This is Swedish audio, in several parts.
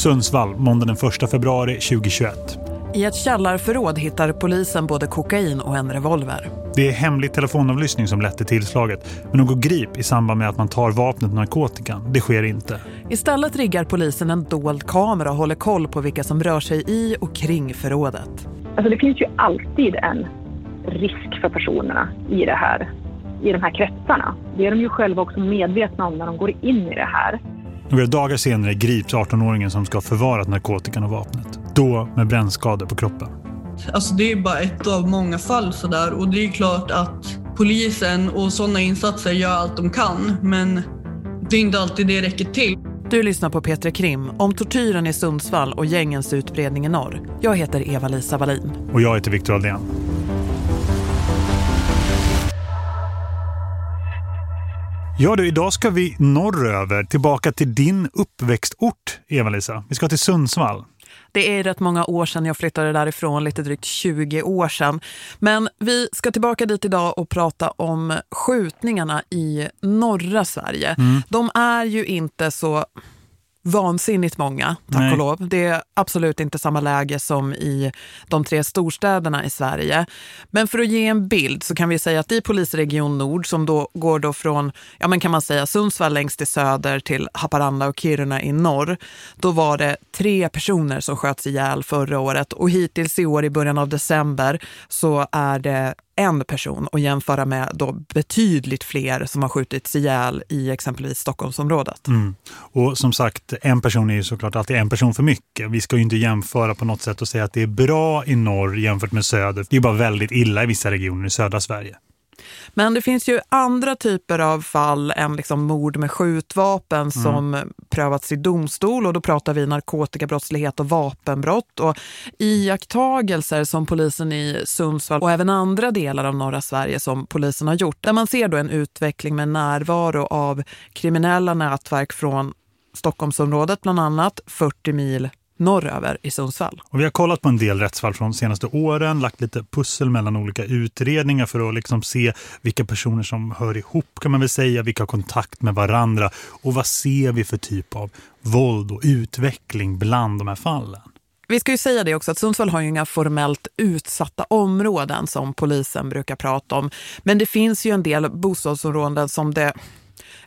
Sundsvall, måndag den 1 februari 2021. I ett källarförråd hittar polisen både kokain och en revolver. Det är hemlig telefonavlyssning som lett till tillslaget. Men något grip i samband med att man tar vapnet narkotikan, det sker inte. Istället riggar polisen en dold kamera och håller koll på vilka som rör sig i och kring förrådet. Alltså det finns ju alltid en risk för personerna i det här, i de här kretsarna. Det är de ju själva också medvetna om när de går in i det här. Några dagar senare grips 18-åringen som ska ha förvarat narkotikan och vapnet. Då med brännskador på kroppen. Alltså det är bara ett av många fall sådär och det är klart att polisen och sådana insatser gör allt de kan men det är inte alltid det räcker till. Du lyssnar på Petre Krim om tortyren i Sundsvall och gängens utbredning i norr. Jag heter Eva-Lisa Wallin. Och jag heter Viktor Aldén. Ja du, idag ska vi norröver, tillbaka till din uppväxtort, Eva-Lisa. Vi ska till Sundsvall. Det är rätt många år sedan jag flyttade därifrån, lite drygt 20 år sedan. Men vi ska tillbaka dit idag och prata om skjutningarna i norra Sverige. Mm. De är ju inte så vansinnigt många, tack Nej. och lov. Det är absolut inte samma läge som i de tre storstäderna i Sverige. Men för att ge en bild så kan vi säga att i polisregion Nord som då går då från, ja men kan man säga Sundsvall längst i söder till Haparanda och Kiruna i norr. Då var det tre personer som sköts ihjäl förra året och hittills i år i början av december så är det en person och jämföra med då betydligt fler som har skjutits ihjäl i exempelvis Stockholmsområdet. Mm. Och som sagt, en person är ju såklart alltid en person för mycket. Vi ska ju inte jämföra på något sätt och säga att det är bra i norr jämfört med söder. Det är bara väldigt illa i vissa regioner i södra Sverige. Men det finns ju andra typer av fall än liksom mord med skjutvapen mm. som prövats i domstol och då pratar vi narkotikabrottslighet och vapenbrott och iakttagelser som polisen i Sundsvall och även andra delar av norra Sverige som polisen har gjort. Där man ser då en utveckling med närvaro av kriminella nätverk från Stockholmsområdet bland annat 40 mil norröver i Sundsvall. Och vi har kollat på en del rättsfall från de senaste åren, lagt lite pussel mellan olika utredningar för att liksom se vilka personer som hör ihop kan man väl säga, vilka har kontakt med varandra och vad ser vi för typ av våld och utveckling bland de här fallen. Vi ska ju säga det också att Sundsvall har ju inga formellt utsatta områden som polisen brukar prata om. Men det finns ju en del bostadsområden som det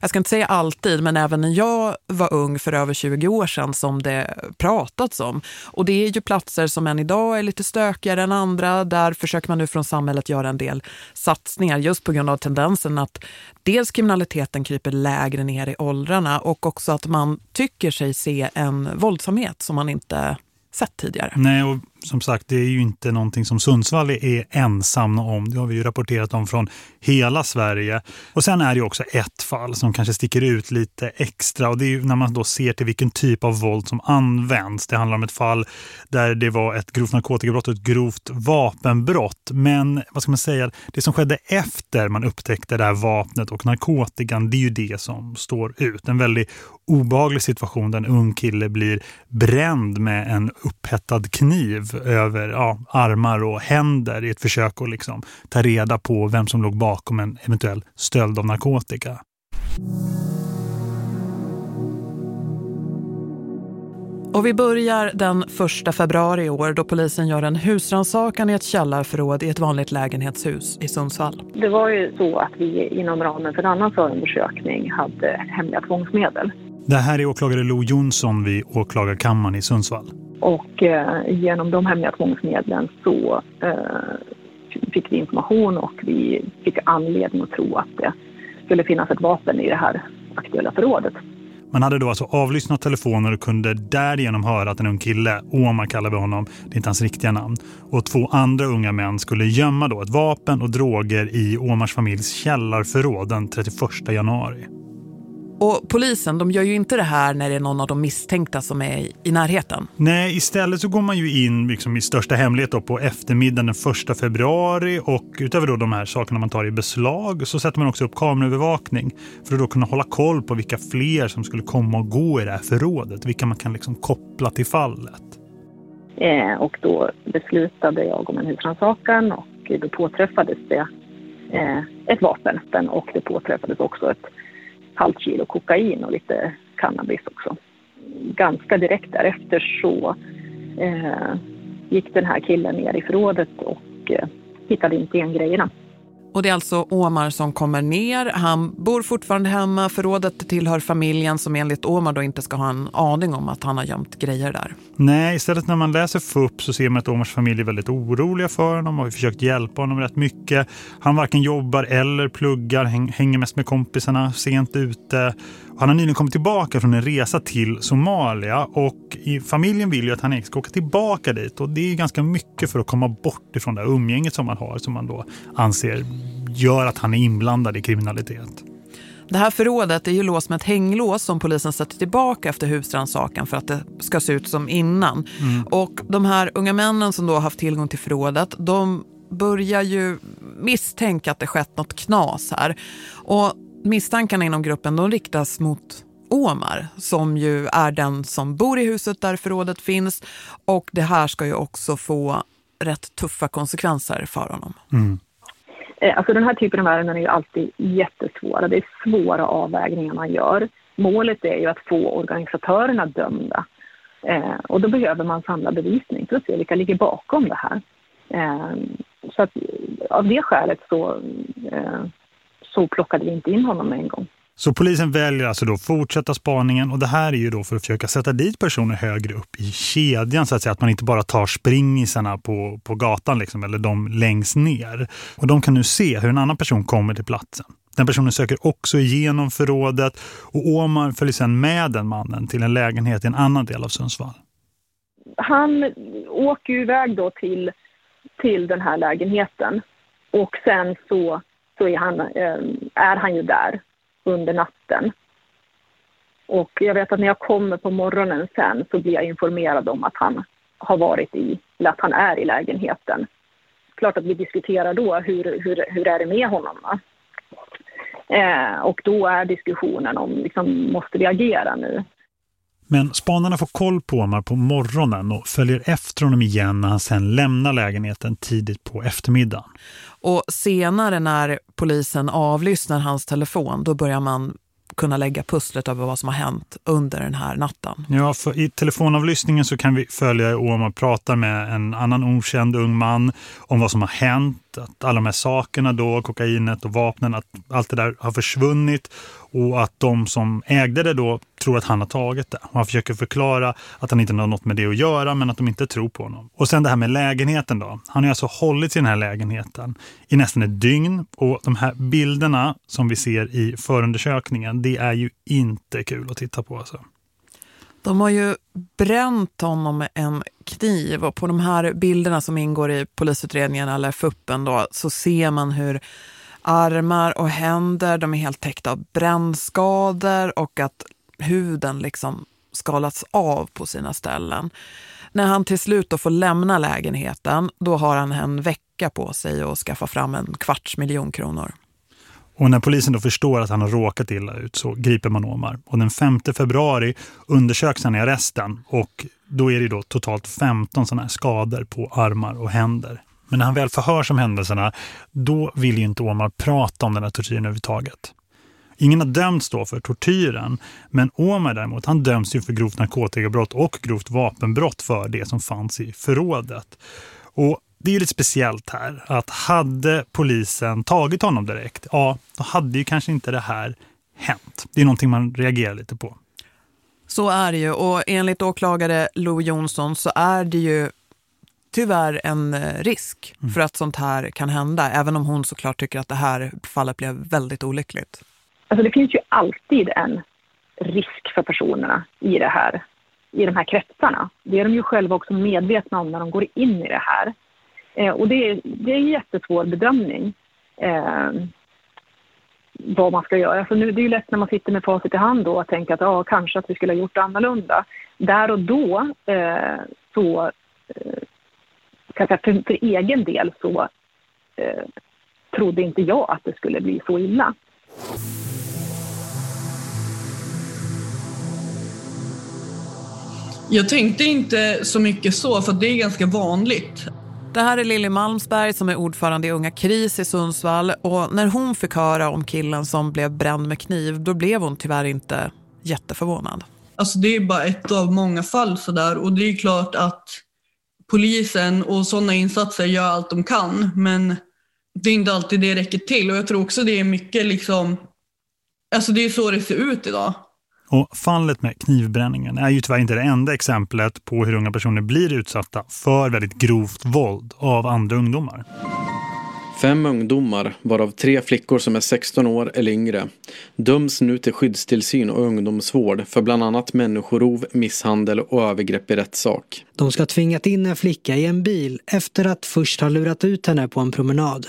jag ska inte säga alltid, men även när jag var ung för över 20 år sedan som det pratats om. Och det är ju platser som än idag är lite stökigare än andra. Där försöker man nu från samhället göra en del satsningar just på grund av tendensen att dels kriminaliteten kryper lägre ner i åldrarna och också att man tycker sig se en våldsamhet som man inte sett tidigare. Nej, och som sagt, det är ju inte någonting som Sundsvall är ensamma om. Det har vi ju rapporterat om från hela Sverige. Och sen är det också ett fall som kanske sticker ut lite extra. Och det är ju när man då ser till vilken typ av våld som används. Det handlar om ett fall där det var ett grovt narkotikabrott och ett grovt vapenbrott. Men vad ska man säga, det som skedde efter man upptäckte det här vapnet och narkotikan, det är ju det som står ut. En väldigt obehaglig situation där en ung kille blir bränd med en upphettad kniv över ja, armar och händer i ett försök att liksom ta reda på vem som låg bakom en eventuell stöld av narkotika. Och vi börjar den 1 februari i år då polisen gör en husrannsakan i ett källarförråd i ett vanligt lägenhetshus i Sundsvall. Det var ju så att vi inom ramen för en annan förundersökning hade hemliga tvångsmedel. Det här är åklagare Lo Jonsson vid åklagarkammaren i Sundsvall. Och eh, genom de hemliga tvångsmedlen så eh, fick vi information och vi fick anledning att tro att det skulle finnas ett vapen i det här aktuella förrådet. Man hade då alltså avlyssnat telefoner och kunde därigenom höra att en ung kille, Omar kallar vi honom, det är inte hans riktiga namn, och två andra unga män skulle gömma då ett vapen och droger i Omars familjs källarförråd den 31 januari. Och polisen, de gör ju inte det här när det är någon av de misstänkta som är i närheten. Nej, istället så går man ju in liksom i största hemlighet då på eftermiddagen den 1 februari och utöver då de här sakerna man tar i beslag så sätter man också upp kameraövervakning för att då kunna hålla koll på vilka fler som skulle komma och gå i det här förrådet, vilka man kan liksom koppla till fallet. Eh, och då beslutade jag om en husrannsakan och då påträffades det eh, ett vapen och det påträffades också ett halvt kilo kokain och lite cannabis också. ganska direkt därefter så eh, gick den här killen ner i förrådet och eh, hittade inte igen grejerna. Och det är alltså Omar som kommer ner. Han bor fortfarande hemma. Förrådet tillhör familjen som enligt Omar då inte ska ha en aning om att han har gömt grejer där. Nej, istället när man läser FUP så ser man att Omars familj är väldigt oroliga för honom och har försökt hjälpa honom rätt mycket. Han varken jobbar eller pluggar, hänger mest med kompisarna, sent ute. Han har nyligen kommit tillbaka från en resa till Somalia och familjen vill ju att han ska åka tillbaka dit och det är ganska mycket för att komma bort ifrån det umgänget som man har som man då anser gör att han är inblandad i kriminalitet. Det här förrådet är ju låst med ett hänglås som polisen sätter tillbaka efter husrannsakan för att det ska se ut som innan. Mm. Och de här unga männen som då har haft tillgång till förrådet, de börjar ju misstänka att det skett något knas här. Och misstankarna inom gruppen de riktas mot Omar som ju är den som bor i huset där förrådet finns och det här ska ju också få rätt tuffa konsekvenser för honom. Mm. Eh, alltså den här typen av ärenden är ju alltid jättesvåra. Det är svåra avvägningar man gör. Målet är ju att få organisatörerna dömda. Eh, och då behöver man samla bevisning för att se vilka ligger bakom det här. Eh, så att, av det skälet så, eh, så plockade vi inte in honom med en gång. Så polisen väljer alltså då fortsätta spaningen och det här är ju då för att försöka sätta dit personer högre upp i kedjan så att säga. Att man inte bara tar springisarna på, på gatan liksom, eller de längst ner. Och de kan nu se hur en annan person kommer till platsen. Den personen söker också igenom förrådet och Omar följer sedan med den mannen till en lägenhet i en annan del av Sundsvall. Han åker ju iväg då till, till den här lägenheten och sen så, så är, han, eh, är han ju där under natten. Och jag vet att när jag kommer på morgonen sen så blir jag informerad om att han har varit i, eller att han är i lägenheten. Klart att vi diskuterar då hur, hur, hur är det med honom. Eh, och då är diskussionen om, liksom, måste vi agera nu? Men spanarna får koll på Omar på morgonen och följer efter honom igen när han sen lämnar lägenheten tidigt på eftermiddagen. Och senare när polisen avlyssnar hans telefon då börjar man kunna lägga pusslet över vad som har hänt under den här natten. Ja, för i telefonavlyssningen så kan vi följa Omar prata med en annan okänd ung man om vad som har hänt att alla de här sakerna då, kokainet och vapnen, att allt det där har försvunnit och att de som ägde det då tror att han har tagit det. Och han försöker förklara att han inte har något med det att göra men att de inte tror på honom. Och sen det här med lägenheten då. Han har alltså hållit i den här lägenheten i nästan ett dygn och de här bilderna som vi ser i förundersökningen det är ju inte kul att titta på alltså. De har ju bränt honom med en kniv och på de här bilderna som ingår i polisutredningen eller fuppen då så ser man hur armar och händer de är helt täckta av brännskador och att huden liksom skalats av på sina ställen. När han till slut då får lämna lägenheten då har han en vecka på sig att skaffa fram en kvarts miljon kronor. Och när polisen då förstår att han har råkat illa ut så griper man Omar. Och den 5 februari undersöks han i arresten och då är det då totalt 15 sådana här skador på armar och händer. Men när han väl förhörs om händelserna då vill ju inte Omar prata om den här tortyren överhuvudtaget. Ingen har dömts då för tortyren, men Omar däremot han döms ju för grovt narkotikabrott och grovt vapenbrott för det som fanns i förrådet. Och det är ju lite speciellt här att hade polisen tagit honom direkt, ja då hade ju kanske inte det här hänt. Det är någonting man reagerar lite på. Så är det ju och enligt åklagare Lo Jonsson så är det ju tyvärr en eh, risk mm. för att sånt här kan hända. Även om hon såklart tycker att det här fallet blev väldigt olyckligt. Alltså det finns ju alltid en risk för personerna i det här, i de här kretsarna. Det är de ju själva också medvetna om när de går in i det här. Eh, och det är, det är en jättesvår bedömning eh, vad man ska göra. Alltså nu, det är ju lätt när man sitter med facit i hand då att tänka att ah, kanske att vi skulle ha gjort annorlunda. Där och då eh, så eh, kan säga, för, för egen del så eh, trodde inte jag att det skulle bli så illa. Jag tänkte inte så mycket så, för det är ganska vanligt. Det här är Lili Malmsberg som är ordförande i Unga Kris i Sundsvall och när hon fick höra om killen som blev bränd med kniv då blev hon tyvärr inte jätteförvånad. Alltså det är bara ett av många fall sådär och det är klart att polisen och sådana insatser gör allt de kan men det är inte alltid det räcker till och jag tror också det är mycket liksom, alltså det är så det ser ut idag. Och fallet med knivbränningen är ju tyvärr inte det enda exemplet på hur unga personer blir utsatta för väldigt grovt våld av andra ungdomar. Fem ungdomar, varav tre flickor som är 16 år eller yngre, döms nu till skyddstillsyn och ungdomsvård för bland annat människorov, misshandel och övergrepp i rättssak. De ska tvingat in en flicka i en bil efter att först ha lurat ut henne på en promenad.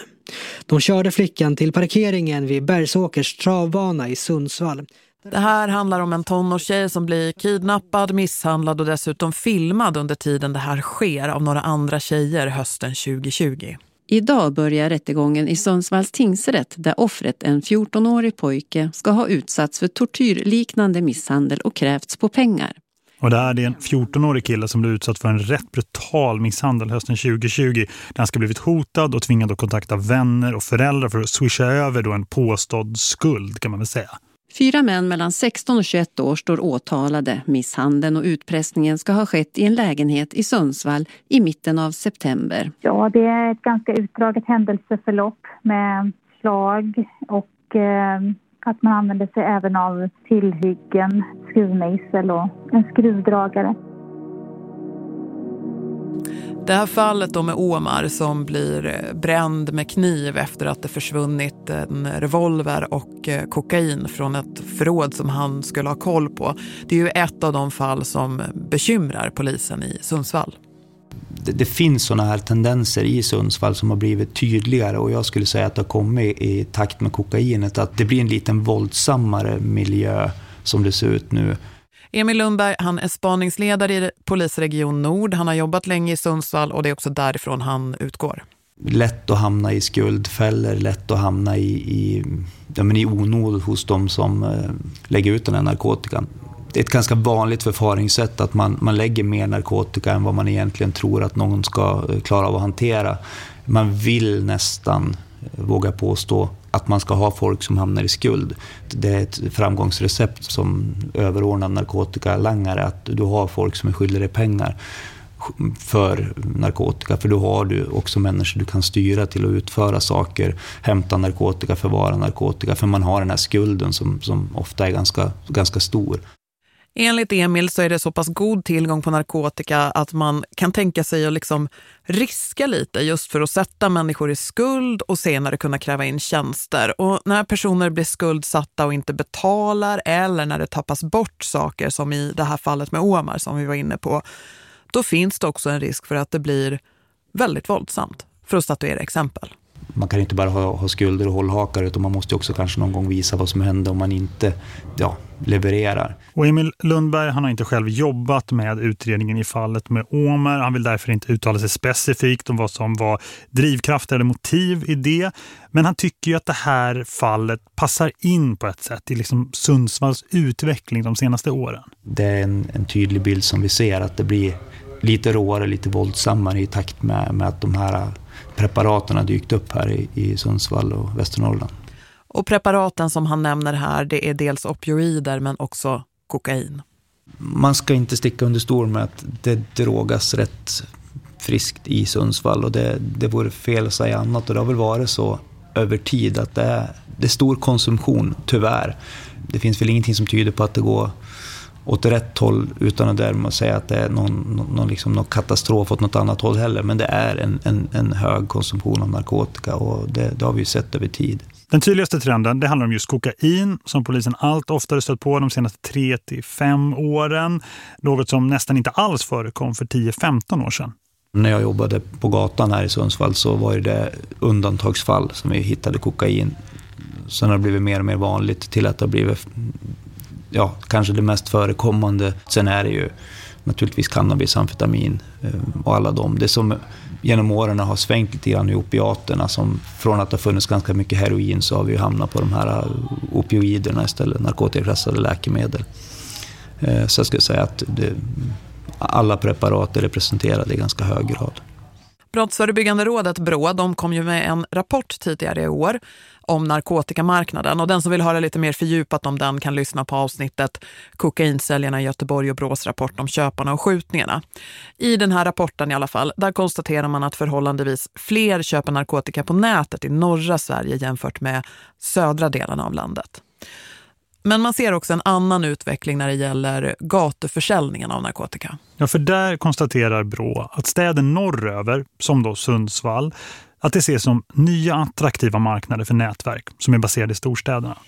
De körde flickan till parkeringen vid Bergsåkers travbana i Sundsvall. Det här handlar om en tonårstjej som blir kidnappad, misshandlad och dessutom filmad under tiden det här sker av några andra tjejer hösten 2020. Idag börjar rättegången i Sundsvalls tingsrätt där offret, en 14-årig pojke, ska ha utsatts för tortyrliknande misshandel och krävts på pengar. Och det är en 14-årig kille som blev utsatt för en rätt brutal misshandel hösten 2020 där han ska blivit hotad och tvingad att kontakta vänner och föräldrar för att swisha över då en påstådd skuld kan man väl säga. Fyra män mellan 16 och 21 år står åtalade. Misshandeln och utpressningen ska ha skett i en lägenhet i Sundsvall i mitten av september. Ja, det är ett ganska utdraget händelseförlopp med slag och eh, att man använder sig även av tillhyggen, skruvmejsel och en skruvdragare. Det här fallet då med Omar som blir eh, bränd med kniv efter att det försvunnit en revolver och eh, kokain från ett förråd som han skulle ha koll på. Det är ju ett av de fall som bekymrar polisen i Sundsvall. Det, det finns sådana här tendenser i Sundsvall som har blivit tydligare och jag skulle säga att det har kommit i takt med kokainet att det blir en liten våldsammare miljö som det ser ut nu. Emil Lundberg han är spaningsledare i polisregion Nord. Han har jobbat länge i Sundsvall och det är också därifrån han utgår. Lätt att hamna i skuldfällor, lätt att hamna i, i, ja, men i onåd hos de som eh, lägger ut den här narkotikan. Det är ett ganska vanligt förfaringssätt att man, man lägger mer narkotika än vad man egentligen tror att någon ska eh, klara av att hantera. Man vill nästan, våga påstå, att man ska ha folk som hamnar i skuld. Det är ett framgångsrecept som överordnad narkotikalangare att du har folk som är skyldiga dig pengar för narkotika, för då har du också människor du kan styra till att utföra saker, hämta narkotika, förvara narkotika, för man har den här skulden som, som ofta är ganska, ganska stor. Enligt Emil så är det så pass god tillgång på narkotika att man kan tänka sig att liksom riska lite just för att sätta människor i skuld och senare kunna kräva in tjänster. Och när personer blir skuldsatta och inte betalar eller när det tappas bort saker som i det här fallet med Omar som vi var inne på, då finns det också en risk för att det blir väldigt våldsamt, för att statuera exempel man kan inte bara ha, ha skulder och hållhakar utan man måste också kanske någon gång visa vad som händer om man inte ja, levererar. Och Emil Lundberg han har inte själv jobbat med utredningen i fallet med Omer. Han vill därför inte uttala sig specifikt om vad som var drivkraft eller motiv i det. Men han tycker ju att det här fallet passar in på ett sätt i liksom Sundsvalls utveckling de senaste åren. Det är en, en tydlig bild som vi ser att det blir lite råare, lite våldsammare i takt med, med att de här preparaten har dykt upp här i, i Sundsvall och Västernorrland. Och preparaten som han nämner här, det är dels opioider men också kokain. Man ska inte sticka under stol med att det drogas rätt friskt i Sundsvall och det, det vore fel att säga annat och det har väl varit så över tid att det är, det är stor konsumtion, tyvärr. Det finns väl ingenting som tyder på att det går åt rätt håll utan att därmed säga att det är någon, någon, liksom, någon katastrof åt något annat håll heller. Men det är en, en, en hög konsumtion av narkotika och det, det har vi ju sett över tid. Den tydligaste trenden det handlar om just kokain som polisen allt oftare stött på de senaste 3-5 åren. Något som nästan inte alls förekom för 10-15 år sedan. När jag jobbade på gatan här i Sundsvall så var det undantagsfall som vi hittade kokain. Sen har det blivit mer och mer vanligt till att det har blivit ja, kanske det mest förekommande. Sen är det ju naturligtvis cannabis, amfetamin eh, och alla de. Det som genom åren har svängt lite grann i opiaterna. Som från att det har funnits ganska mycket heroin så har vi hamnat på de här äh, opioiderna istället, narkotikaklassade läkemedel. Eh, så jag skulle säga att det, alla preparat är representerade i ganska hög grad. Brottsförebyggande rådet BRÅ de kom ju med en rapport tidigare i år om narkotikamarknaden och den som vill höra lite mer fördjupat om den kan lyssna på avsnittet Kokainsäljarna i Göteborg och Brås rapport om köparna och skjutningarna. I den här rapporten i alla fall, där konstaterar man att förhållandevis fler köper narkotika på nätet i norra Sverige jämfört med södra delarna av landet. Men man ser också en annan utveckling när det gäller gatuförsäljningen av narkotika. Ja, för där konstaterar Brå att städer norröver, som då Sundsvall, att det ses som nya attraktiva marknader för nätverk som är baserade i storstäderna.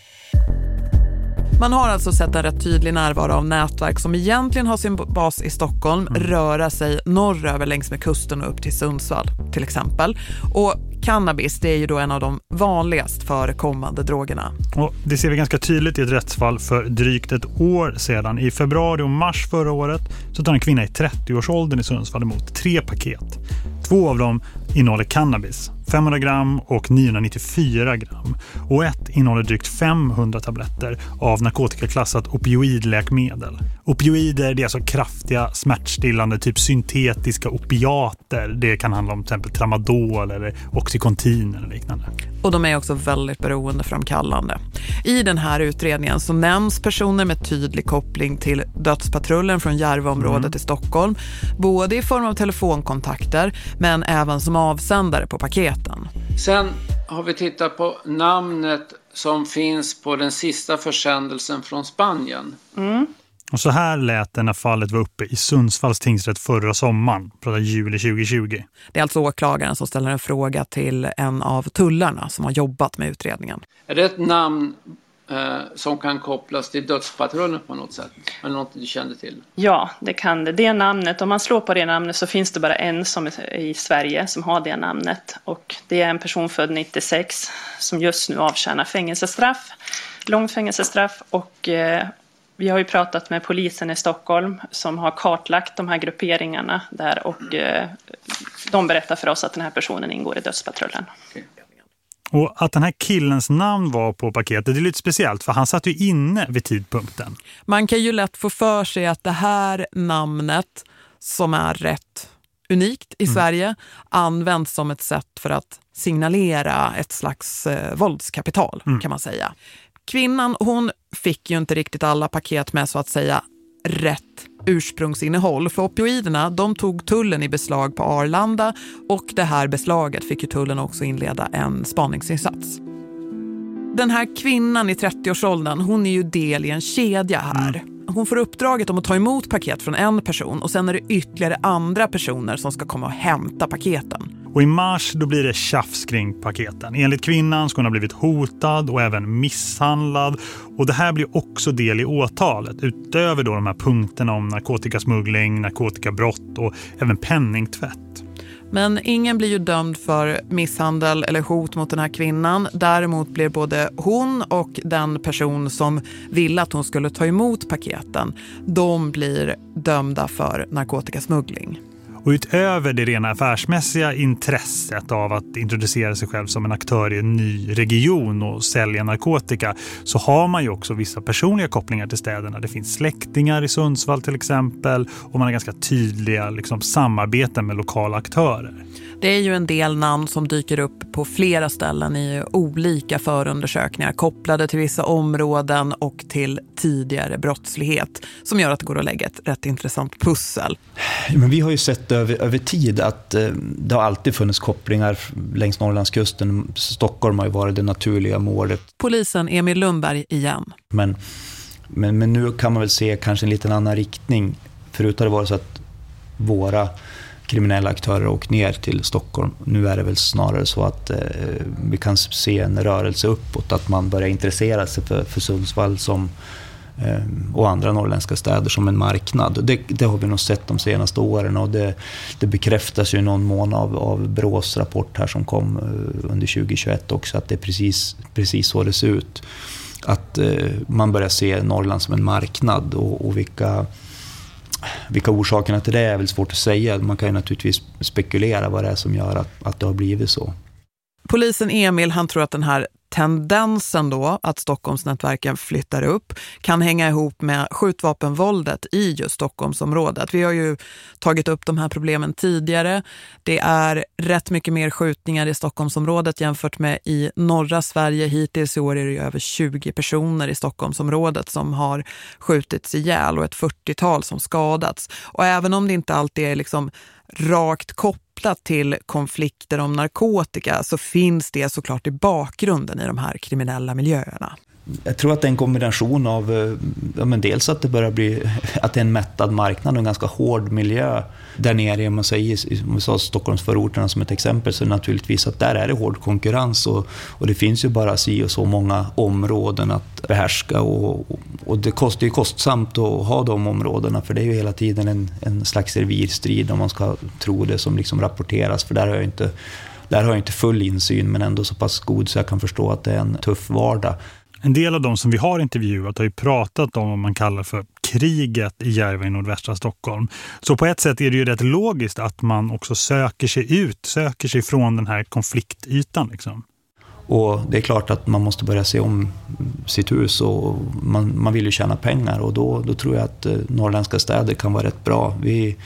Man har alltså sett en rätt tydlig närvaro av nätverk som egentligen har sin bas i Stockholm mm. röra sig norröver längs med kusten och upp till Sundsvall till exempel. Och cannabis det är ju då en av de vanligast förekommande drogerna. Och det ser vi ganska tydligt i ett rättsfall för drygt ett år sedan. I februari och mars förra året så tar en kvinna i 30-årsåldern i Sundsvall emot tre paket. Två av dem innehåller cannabis, 500 gram och 994 gram. Och ett innehåller drygt 500 tabletter av narkotikaklassat opioidläkemedel. Opioider det är alltså kraftiga smärtstillande, typ syntetiska opiater. Det kan handla om till exempel tramadol eller oxycontin eller liknande. Och de är också väldigt beroendeframkallande. I den här utredningen så nämns personer med tydlig koppling till dödspatrullen från Järvaområdet mm. i Stockholm. Både i form av telefonkontakter men även som avsändare på paketen. Sen har vi tittat på namnet som finns på den sista försändelsen från Spanien. Mm. Och så här lät det när fallet var uppe i Sundsvalls tingsrätt förra sommaren, pratar juli 2020. Det är alltså åklagaren som ställer en fråga till en av tullarna som har jobbat med utredningen. Är det ett namn eh, som kan kopplas till dödspatrullen på något sätt? Eller något du kände till? Ja, det kan det. Det namnet, om man slår på det namnet så finns det bara en som i Sverige som har det namnet. Och det är en person född 96 som just nu avtjänar fängelsestraff. Långt fängelsestraff och eh, vi har ju pratat med polisen i Stockholm som har kartlagt de här grupperingarna där och eh, de berättar för oss att den här personen ingår i dödspatrullen. Och att den här killens namn var på paketet, det är lite speciellt för han satt ju inne vid tidpunkten. Man kan ju lätt få för sig att det här namnet som är rätt unikt i mm. Sverige används som ett sätt för att signalera ett slags eh, våldskapital mm. kan man säga. Kvinnan hon fick ju inte riktigt alla paket med så att säga rätt ursprungsinnehåll. För opioiderna de tog tullen i beslag på Arlanda och det här beslaget fick ju tullen också inleda en spaningsinsats. Den här kvinnan i 30-årsåldern hon är ju del i en kedja här. Mm. Hon får uppdraget om att ta emot paket från en person och sen är det ytterligare andra personer som ska komma och hämta paketen. Och i mars då blir det tjafs kring paketen. Enligt kvinnan ska hon ha blivit hotad och även misshandlad. Och det här blir också del i åtalet. Utöver då de här punkterna om narkotikasmuggling, narkotikabrott och även penningtvätt. Men ingen blir ju dömd för misshandel eller hot mot den här kvinnan. Däremot blir både hon och den person som ville att hon skulle ta emot paketen, de blir dömda för narkotikasmuggling. Och utöver det rena affärsmässiga intresset av att introducera sig själv som en aktör i en ny region och sälja narkotika så har man ju också vissa personliga kopplingar till städerna. Det finns släktingar i Sundsvall till exempel och man har ganska tydliga liksom, samarbeten med lokala aktörer. Det är ju en del namn som dyker upp på flera ställen i olika förundersökningar kopplade till vissa områden och till tidigare brottslighet som gör att det går att lägga ett rätt intressant pussel. Men vi har ju sett över, över tid att eh, det har alltid funnits kopplingar längs Norrlandskusten. Stockholm har ju varit det naturliga målet. Polisen Emil Lundberg igen. Men, men, men nu kan man väl se kanske en liten annan riktning. Förut har det varit så att våra kriminella aktörer åkt ner till Stockholm. Nu är det väl snarare så att eh, vi kan se en rörelse uppåt, att man börjar intressera sig för, för Sundsvall som, Eh, och andra norrländska städer som en marknad. Det, det, har vi nog sett de senaste åren och det, det bekräftas ju i någon mån av, av Brås rapport här som kom eh, under 2021 också, att det är precis, precis så det ser ut. Att eh, man börjar se Norrland som en marknad och, och vilka vilka orsakerna till det är väl svårt att säga. Man kan ju naturligtvis spekulera vad det är som gör att, att det har blivit så. Polisen Emil han tror att den här tendensen då att Stockholmsnätverken flyttar upp kan hänga ihop med skjutvapenvåldet i just Stockholmsområdet. Vi har ju tagit upp de här problemen tidigare. Det är rätt mycket mer skjutningar i Stockholmsområdet jämfört med i norra Sverige. Hittills i år är det över 20 personer i Stockholmsområdet som har skjutits ihjäl och ett 40-tal som skadats. Och även om det inte alltid är liksom rakt kopplat till konflikter om narkotika så finns det såklart i bakgrunden i de här kriminella miljöerna. Jag tror att det är en kombination av eh, ja, men dels att det börjar bli att det är en mättad marknad och en ganska hård miljö där nere, om man säger om vi sa Stockholmsförorterna som ett exempel, så naturligtvis att där är det hård konkurrens och, och det finns ju bara si och så många områden att behärska och, och det kostar är kostsamt att ha de områdena för det är ju hela tiden en, en slags revirstrid om man ska tro det som liksom rapporteras för där har jag inte där har jag inte full insyn men ändå så pass god så jag kan förstå att det är en tuff vardag. En del av de som vi har intervjuat har ju pratat om vad man kallar för kriget i Järva i nordvästra Stockholm. Så på ett sätt är det ju rätt logiskt att man också söker sig ut, söker sig från den här konfliktytan liksom. Och det är klart att man måste börja se om sitt hus och man, man vill ju tjäna pengar och då, då tror jag att eh, norrländska städer kan vara rätt bra. Vi,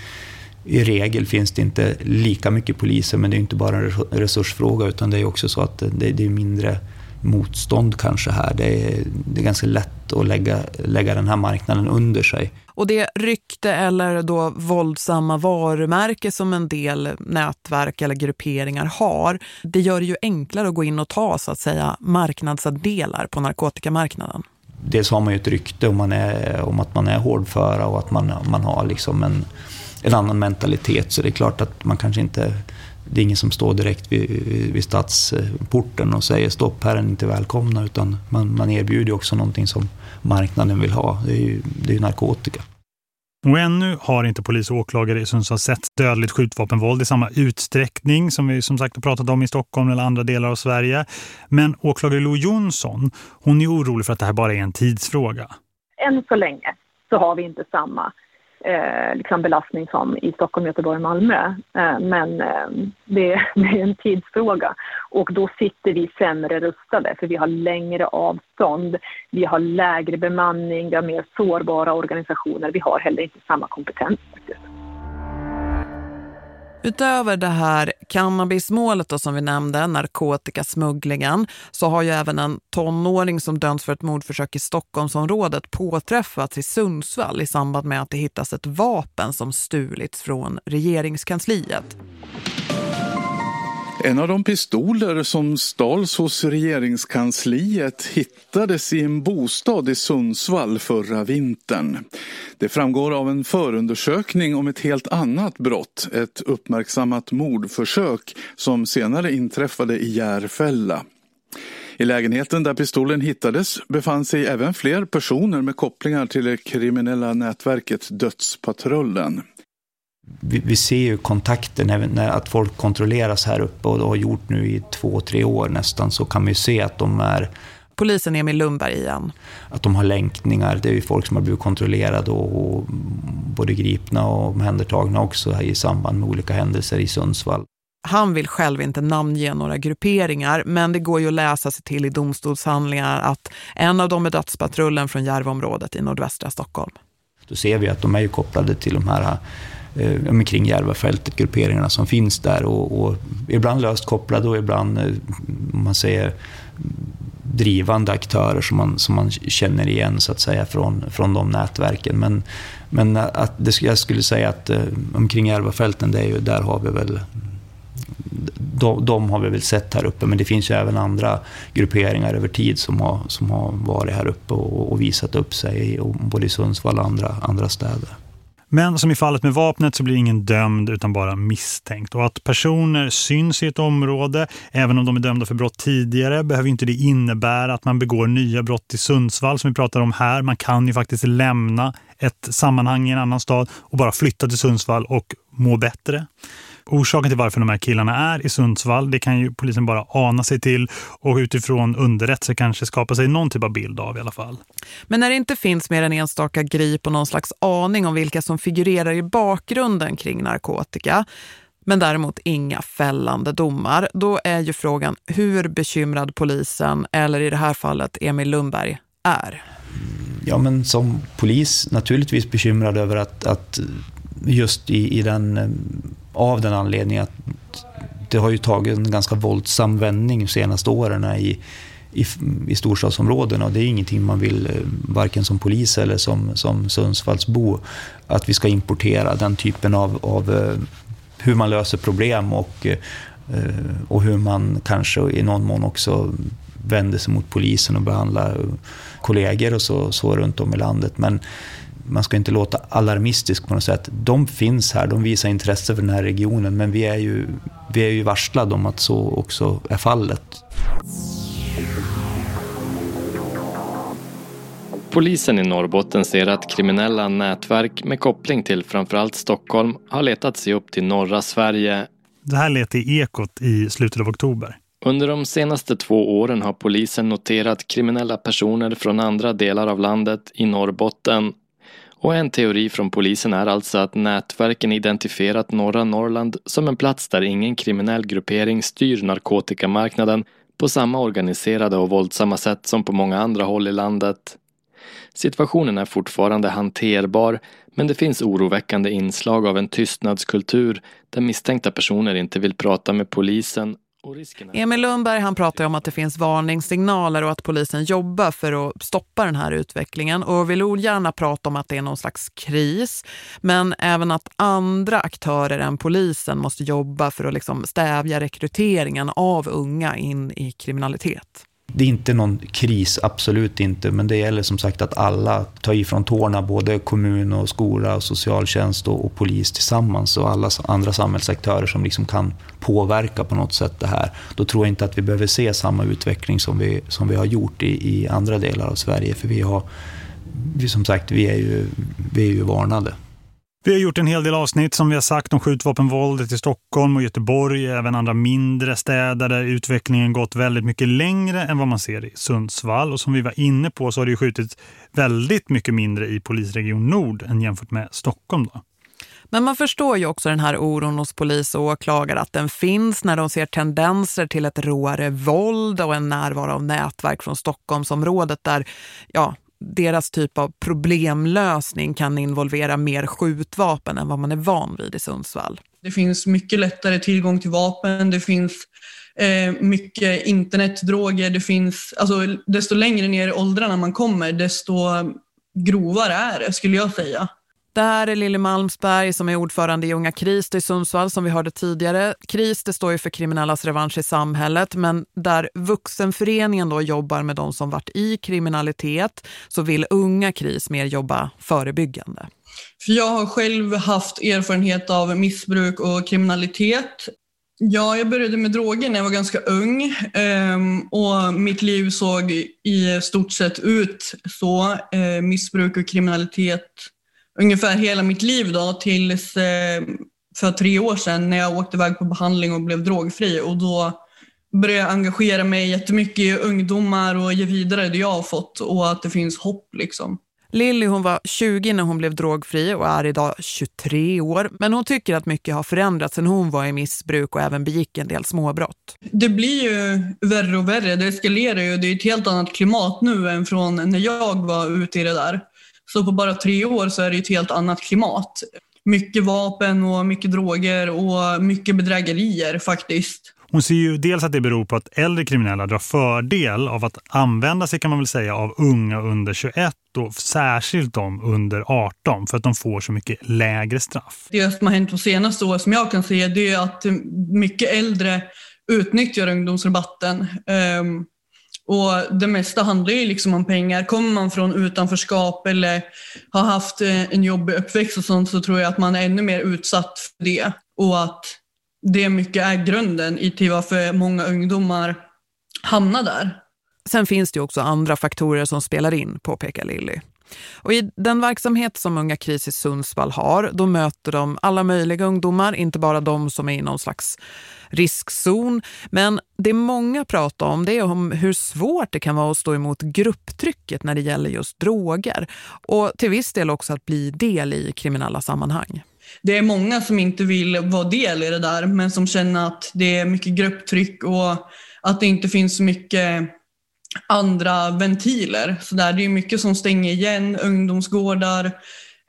I regel finns det inte lika mycket poliser men det är inte bara en resursfråga utan det är också så att eh, det, det är mindre motstånd kanske här. Det är, det är ganska lätt att lägga, lägga den här marknaden under sig. Och det rykte eller då våldsamma varumärke som en del nätverk eller grupperingar har, det gör det ju enklare att gå in och ta så att säga marknadsandelar på narkotikamarknaden. Dels har man ju ett rykte om, man är, om att man är hårdföra och att man, man har liksom en, en annan mentalitet så det är klart att man kanske inte det är ingen som står direkt vid, vid stadsporten och säger stopp, här är ni inte välkomna, utan man, man erbjuder också någonting som marknaden vill ha. Det är ju, det är narkotika. Och ännu har inte polis och åklagare i Sundsvall sett dödligt skjutvapenvåld i samma utsträckning som vi som sagt har pratat om i Stockholm eller andra delar av Sverige. Men åklagare Lo Jonsson, hon är orolig för att det här bara är en tidsfråga. Än så länge så har vi inte samma eh, liksom belastning som i Stockholm, Göteborg och Malmö. Eh, men eh, det, det, är en tidsfråga och då sitter vi sämre rustade för vi har längre avstånd, vi har lägre bemanning, vi har mer sårbara organisationer, vi har heller inte samma kompetens. Utöver det här cannabismålet då, som vi nämnde, narkotikasmugglingen, så har ju även en tonåring som dömts för ett mordförsök i Stockholmsområdet påträffats i Sundsvall i samband med att det hittas ett vapen som stulits från regeringskansliet. En av de pistoler som stals hos regeringskansliet hittades i en bostad i Sundsvall förra vintern. Det framgår av en förundersökning om ett helt annat brott, ett uppmärksammat mordförsök som senare inträffade i Järfälla. I lägenheten där pistolen hittades befann sig även fler personer med kopplingar till det kriminella nätverket Dödspatrullen vi, vi, ser ju kontakten, när, att folk kontrolleras här uppe och har gjort nu i två, tre år nästan, så kan vi se att de är Polisen Emil Lundberg igen. Att de har länkningar, det är ju folk som har blivit kontrollerade och, och både gripna och omhändertagna också i samband med olika händelser i Sundsvall. Han vill själv inte namnge några grupperingar men det går ju att läsa sig till i domstolshandlingar att en av dem är dödspatrullen från Järvområdet i nordvästra Stockholm. Då ser vi att de är ju kopplade till de här eh, kring Järvafältet, grupperingarna som finns där. Och, och ibland löst kopplade och ibland, eh, man säger, drivande aktörer som man, som man känner igen så att säga från, från de nätverken. Men, men att det, jag skulle säga att eh, omkring Järvafälten, det är ju, där har vi väl de, de, har vi väl sett här uppe, men det finns ju även andra grupperingar över tid som har, som har varit här uppe och, och visat upp sig, både i Sundsvall och andra, andra städer. Men som i fallet med vapnet så blir ingen dömd utan bara misstänkt. Och att personer syns i ett område, även om de är dömda för brott tidigare, behöver inte det innebära att man begår nya brott i Sundsvall som vi pratar om här. Man kan ju faktiskt lämna ett sammanhang i en annan stad och bara flytta till Sundsvall och må bättre. Orsaken till varför de här killarna är i Sundsvall, det kan ju polisen bara ana sig till och utifrån underrättelse kanske skapa sig någon typ av bild av i alla fall. Men när det inte finns mer än enstaka grip och någon slags aning om vilka som figurerar i bakgrunden kring narkotika, Men däremot inga fällande domar. Då är ju frågan hur bekymrad polisen, eller i det här fallet Emil Lundberg, är. Ja, men som polis naturligtvis bekymrad över att, att just i, i den, av den anledningen att det har ju tagit en ganska våldsam vändning de senaste åren i, i, i storstadsområdena och det är ingenting man vill, eh, varken som polis eller som, som Sundsvallsbo, att vi ska importera den typen av, av eh, hur man löser problem och, eh, och hur man kanske i någon mån också vänder sig mot polisen och behandlar kollegor och så, så runt om i landet. Men man ska inte låta alarmistisk på något sätt. De finns här, de visar intresse för den här regionen, men vi är ju, vi är ju varslade om att så också är fallet. Polisen i Norrbotten ser att kriminella nätverk med koppling till framförallt Stockholm har letat sig upp till norra Sverige. Det här lät i Ekot i slutet av oktober. Under de senaste två åren har polisen noterat kriminella personer från andra delar av landet i Norrbotten. Och en teori från polisen är alltså att nätverken identifierat norra Norrland som en plats där ingen kriminell gruppering styr narkotikamarknaden på samma organiserade och våldsamma sätt som på många andra håll i landet. Situationen är fortfarande hanterbar men det finns oroväckande inslag av en tystnadskultur där misstänkta personer inte vill prata med polisen Emil Lundberg han pratar om att det finns varningssignaler och att polisen jobbar för att stoppa den här utvecklingen och vill ogärna prata om att det är någon slags kris men även att andra aktörer än polisen måste jobba för att liksom stävja rekryteringen av unga in i kriminalitet. Det är inte någon kris, absolut inte, men det gäller som sagt att alla tar ifrån tårna, både kommun och skola och socialtjänst och, och, polis tillsammans och alla andra samhällsaktörer som liksom kan påverka på något sätt det här. Då tror jag inte att vi behöver se samma utveckling som vi, som vi har gjort i, i andra delar av Sverige, för vi har, vi, som sagt, vi är ju, vi är ju varnade. Vi har gjort en hel del avsnitt som vi har sagt om skjutvapenvåldet i Stockholm och Göteborg, även andra mindre städer där utvecklingen gått väldigt mycket längre än vad man ser i Sundsvall. Och som vi var inne på så har det ju skjutits väldigt mycket mindre i polisregion Nord än jämfört med Stockholm då. Men man förstår ju också den här oron hos polis och åklagare att den finns när de ser tendenser till ett råare våld och en närvaro av nätverk från Stockholmsområdet där ja, deras typ av problemlösning kan involvera mer skjutvapen än vad man är van vid i Sundsvall. Det finns mycket lättare tillgång till vapen, det finns eh, mycket internetdroger, det finns, alltså desto längre ner i åldrarna man kommer desto grovare är det skulle jag säga. Det här är Lille Malmsberg som är ordförande i Unga Kris i Sundsvall som vi hörde tidigare. Kris det står ju för kriminellas revansch i samhället men där vuxenföreningen då jobbar med de som varit i kriminalitet så vill Unga Kris mer jobba förebyggande. För jag har själv haft erfarenhet av missbruk och kriminalitet. Ja, jag började med droger när jag var ganska ung ehm, och mitt liv såg i stort sett ut så. Eh, missbruk och kriminalitet ungefär hela mitt liv då tills eh, för tre år sedan när jag åkte iväg på behandling och blev drogfri och då började jag engagera mig jättemycket i ungdomar och ge vidare det jag har fått och att det finns hopp liksom. Lilly hon var 20 när hon blev drogfri och är idag 23 år. Men hon tycker att mycket har förändrats sen hon var i missbruk och även begick en del småbrott. Det blir ju värre och värre. Det eskalerar ju. Det är ett helt annat klimat nu än från när jag var ute i det där. Så på bara tre år så är det ett helt annat klimat. Mycket vapen och mycket droger och mycket bedrägerier faktiskt. Hon ser ju dels att det beror på att äldre kriminella drar fördel av att använda sig kan man väl säga av unga under 21 och särskilt de under 18 för att de får så mycket lägre straff. Det som har hänt på senaste år som jag kan se det är att mycket äldre utnyttjar ungdomsrabatten. Och det mesta handlar ju liksom om pengar. Kommer man från utanförskap eller har haft eh, en jobbig uppväxt och sånt så tror jag att man är ännu mer utsatt för det. Och att det mycket är grunden i till varför många ungdomar hamnar där. Sen finns det ju också andra faktorer som spelar in, påpekar Lilly. Och i den verksamhet som Unga Kris i Sundsvall har, då möter de alla möjliga ungdomar, inte bara de som är i någon slags riskzon. Men det många pratar om det är om hur svårt det kan vara att stå emot grupptrycket när det gäller just droger. Och till viss del också att bli del i kriminella sammanhang. det är många som inte vill vara del i det där men som känner att det är mycket grupptryck och att det inte finns så mycket andra ventiler. Så där, det är mycket som stänger igen, ungdomsgårdar,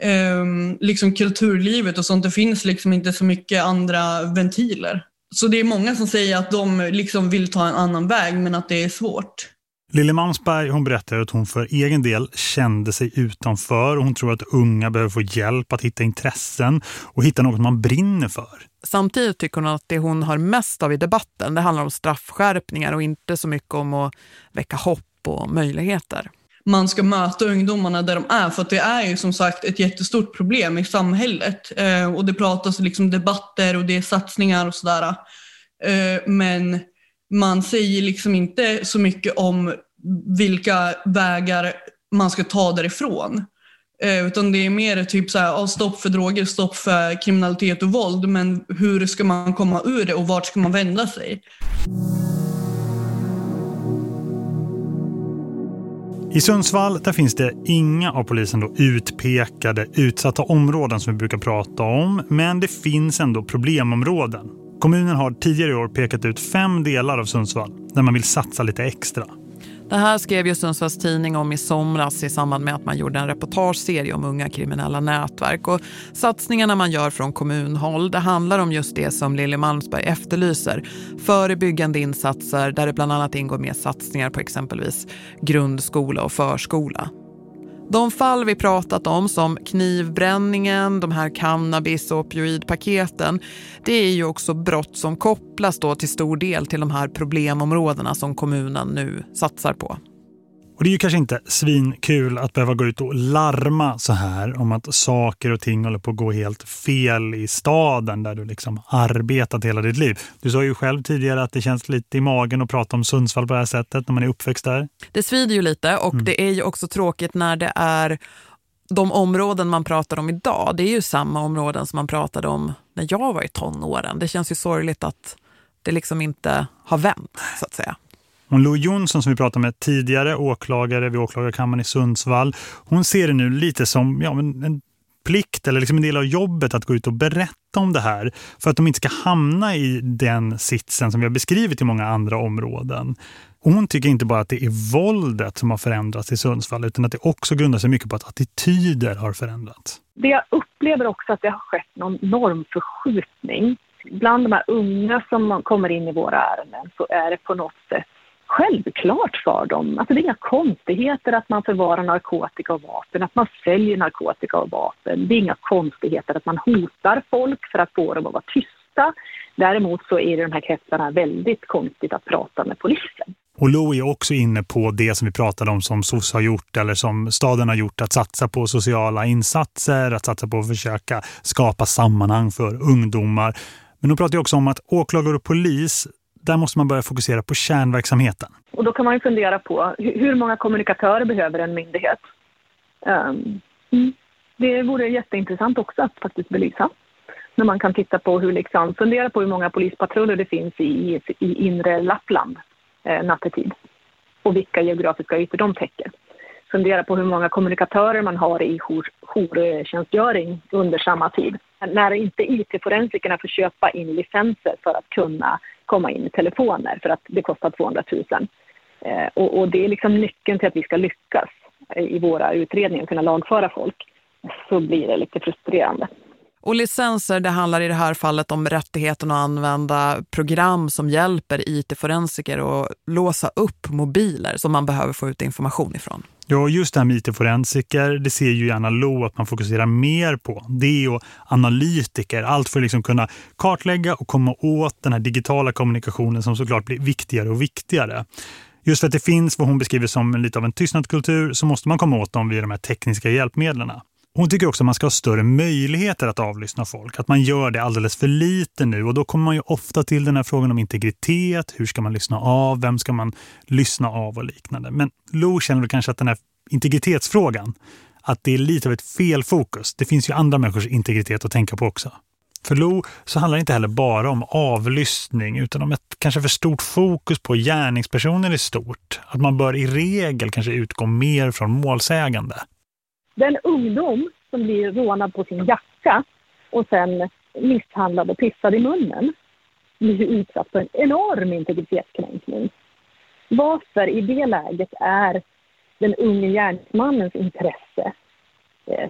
eh, liksom kulturlivet och sånt. Det finns liksom inte så mycket andra ventiler. Så det är många som säger att de liksom vill ta en annan väg men att det är svårt. Lille Malmsberg hon berättar att hon för egen del kände sig utanför och hon tror att unga behöver få hjälp att hitta intressen och hitta något man brinner för. Samtidigt tycker hon att det hon har mest av i debatten det handlar om straffskärpningar och inte så mycket om att väcka hopp och möjligheter. Man ska möta ungdomarna där de är för att det är ju som sagt ett jättestort problem i samhället eh, och det pratas liksom debatter och det är satsningar och sådär. Eh, men man säger liksom inte så mycket om vilka vägar man ska ta därifrån. Eh, utan det är mer typ så här, stopp för droger, stopp för kriminalitet och våld. Men hur ska man komma ur det och vart ska man vända sig? I Sundsvall där finns det inga av polisen då utpekade utsatta områden som vi brukar prata om. Men det finns ändå problemområden. Kommunen har tidigare i år pekat ut fem delar av Sundsvall där man vill satsa lite extra. Det här skrev ju Sundsvalls tidning om i somras i samband med att man gjorde en reportageserie om unga kriminella nätverk. Och satsningarna man gör från kommunhåll, det handlar om just det som Lille Malmsberg efterlyser. Förebyggande insatser där det bland annat ingår med satsningar på exempelvis grundskola och förskola. De fall vi pratat om som knivbränningen, de här cannabis- och opioidpaketen, det är ju också brott som kopplas då till stor del till de här problemområdena som kommunen nu satsar på. Och det är ju kanske inte svinkul att behöva gå ut och larma så här om att saker och ting håller på att gå helt fel i staden där du liksom arbetat hela ditt liv. Du sa ju själv tidigare att det känns lite i magen att prata om Sundsvall på det här sättet när man är uppväxt där. Det svider ju lite och mm. det är ju också tråkigt när det är de områden man pratar om idag. Det är ju samma områden som man pratade om när jag var i tonåren. Det känns ju sorgligt att det liksom inte har vänt så att säga. Hon Lo Jonsson som vi pratade med tidigare, åklagare vid åklagarkammaren i Sundsvall, hon ser det nu lite som ja, en plikt eller liksom en del av jobbet att gå ut och berätta om det här för att de inte ska hamna i den sitsen som vi har beskrivit i många andra områden. Och hon tycker inte bara att det är våldet som har förändrats i Sundsvall utan att det också grundar sig mycket på att attityder har förändrats. Det jag upplever också att det har skett någon normförskjutning. Bland de här unga som kommer in i våra ärenden så är det på något sätt självklart för dem. Alltså det är inga konstigheter att man förvarar narkotika och vapen, att man säljer narkotika och vapen. Det är inga konstigheter att man hotar folk för att få dem att vara tysta. Däremot så är det i de här kretsarna väldigt konstigt att prata med polisen. Och Lou är också inne på det som vi pratade om som SOS har gjort eller som staden har gjort, att satsa på sociala insatser, att satsa på att försöka skapa sammanhang för ungdomar. Men hon pratar också om att åklagare och polis där måste man börja fokusera på kärnverksamheten. Och då kan man ju fundera på hur många kommunikatörer behöver en myndighet? Um, det vore jätteintressant också att faktiskt belysa. När man kan titta på hur, liksom, fundera på hur många polispatruller det finns i, i inre Lappland eh, nattetid. Och vilka geografiska ytor de täcker. Fundera på hur många kommunikatörer man har i jourtjänstgöring under samma tid. När inte IT-forensikerna får köpa in licenser för att kunna komma in i telefoner för att det kostar 200 000. Eh, och, och, det är liksom nyckeln till att vi ska lyckas i våra utredningar, kunna lagföra folk. Så blir det lite frustrerande. Och licenser, det handlar i det här fallet om rättigheten att använda program som hjälper IT-forensiker att låsa upp mobiler som man behöver få ut information ifrån. Ja, just det här med IT-forensiker, det ser ju gärna Lo att man fokuserar mer på. Det och analytiker, allt för att liksom kunna kartlägga och komma åt den här digitala kommunikationen som såklart blir viktigare och viktigare. Just för att det finns vad hon beskriver som lite av en tystnadskultur så måste man komma åt dem via de här tekniska hjälpmedlen. Hon tycker också att man ska ha större möjligheter att avlyssna folk. Att man gör det alldeles för lite nu. Och då kommer man ju ofta till den här frågan om integritet. Hur ska man lyssna av? Vem ska man lyssna av och liknande? Men Lo känner väl kanske att den här integritetsfrågan, att det är lite av ett felfokus. Det finns ju andra människors integritet att tänka på också. För Lo så handlar det inte heller bara om avlyssning utan om ett kanske för stort fokus på gärningspersoner i stort. Att man bör i regel kanske utgå mer från målsägande. Den ungdom som blir rånad på sin jacka och sen misshandlad och pissad i munnen blir utsatt för en enorm integritetskränkning. Varför i det läget är den unge gärningsmannens intresse eh,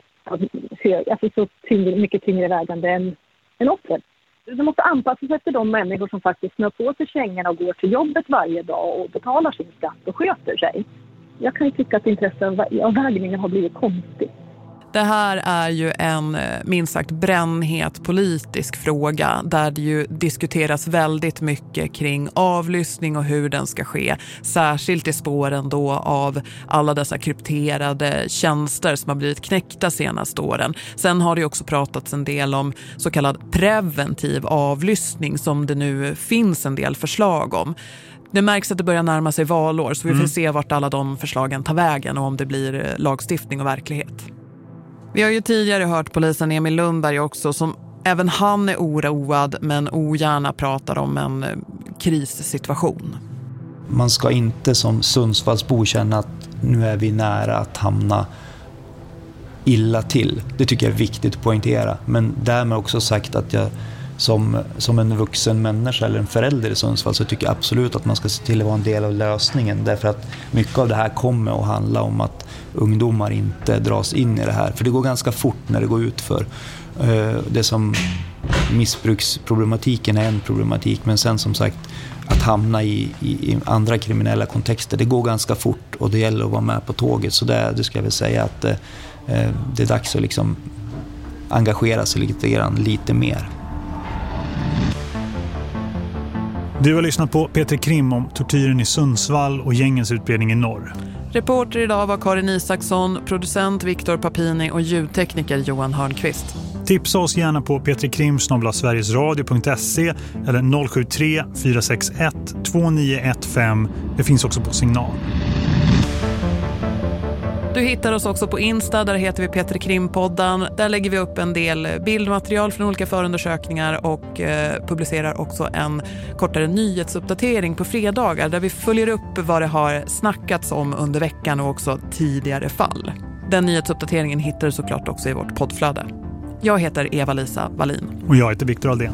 alltså så tyngre, mycket tyngre vägande än, än offret? Du måste anpassa sig efter de människor som faktiskt snör på sig kängorna och går till jobbet varje dag och betalar sin skatt och sköter sig. Jag kan ju tycka att intresseavvägningen har blivit konstig. Det här är ju en eh, minst sagt brännhet politisk fråga där det ju diskuteras väldigt mycket kring avlyssning och hur den ska ske. Särskilt i spåren då av alla dessa krypterade tjänster som har blivit knäckta senaste åren. Sen har det också pratats en del om så kallad preventiv avlyssning som det nu finns en del förslag om. Det märks att det börjar närma sig valår så vi får mm. se vart alla de förslagen tar vägen och om det blir eh, lagstiftning och verklighet. Vi har ju tidigare hört polisen Emil Lundberg också som även han är oroad men ogärna pratar om en eh, krissituation. Man ska inte som Sundsvallsbo känna att nu är vi nära att hamna illa till. Det tycker jag är viktigt att poängtera. Men därmed också sagt att jag som, som en vuxen människa eller en förälder i Sundsvall så tycker jag absolut att man ska se till att vara en del av lösningen. Därför att mycket av det här kommer att handla om att ungdomar inte dras in i det här. För det går ganska fort när det går ut för. Eh, det som missbruksproblematiken är en problematik men sen som sagt att hamna i, i, i, andra kriminella kontexter, det går ganska fort och det gäller att vara med på tåget. Så det, det ska jag väl säga att eh, eh det är dags att liksom engagera sig lite grann, lite mer. Du har lyssnat på Peter Krim om tortyren i Sundsvall och gängens utbredning i norr. Reporter idag var Karin Isaksson, producent Viktor Papini och ljudtekniker Johan Hörnqvist. Tipsa oss gärna på petrikrim.sverigesradio.se eller 073 461 2915. Det finns också på signal. Du hittar oss också på Insta, där heter vi Peter Krimpodden. Där lägger vi upp en del bildmaterial från olika förundersökningar och eh, publicerar också en kortare nyhetsuppdatering på fredagar där vi följer upp vad det har snackats om under veckan och också tidigare fall. Den nyhetsuppdateringen hittar du såklart också i vårt poddflöde. Jag heter Eva-Lisa Wallin. Och jag heter Viktor Aldén.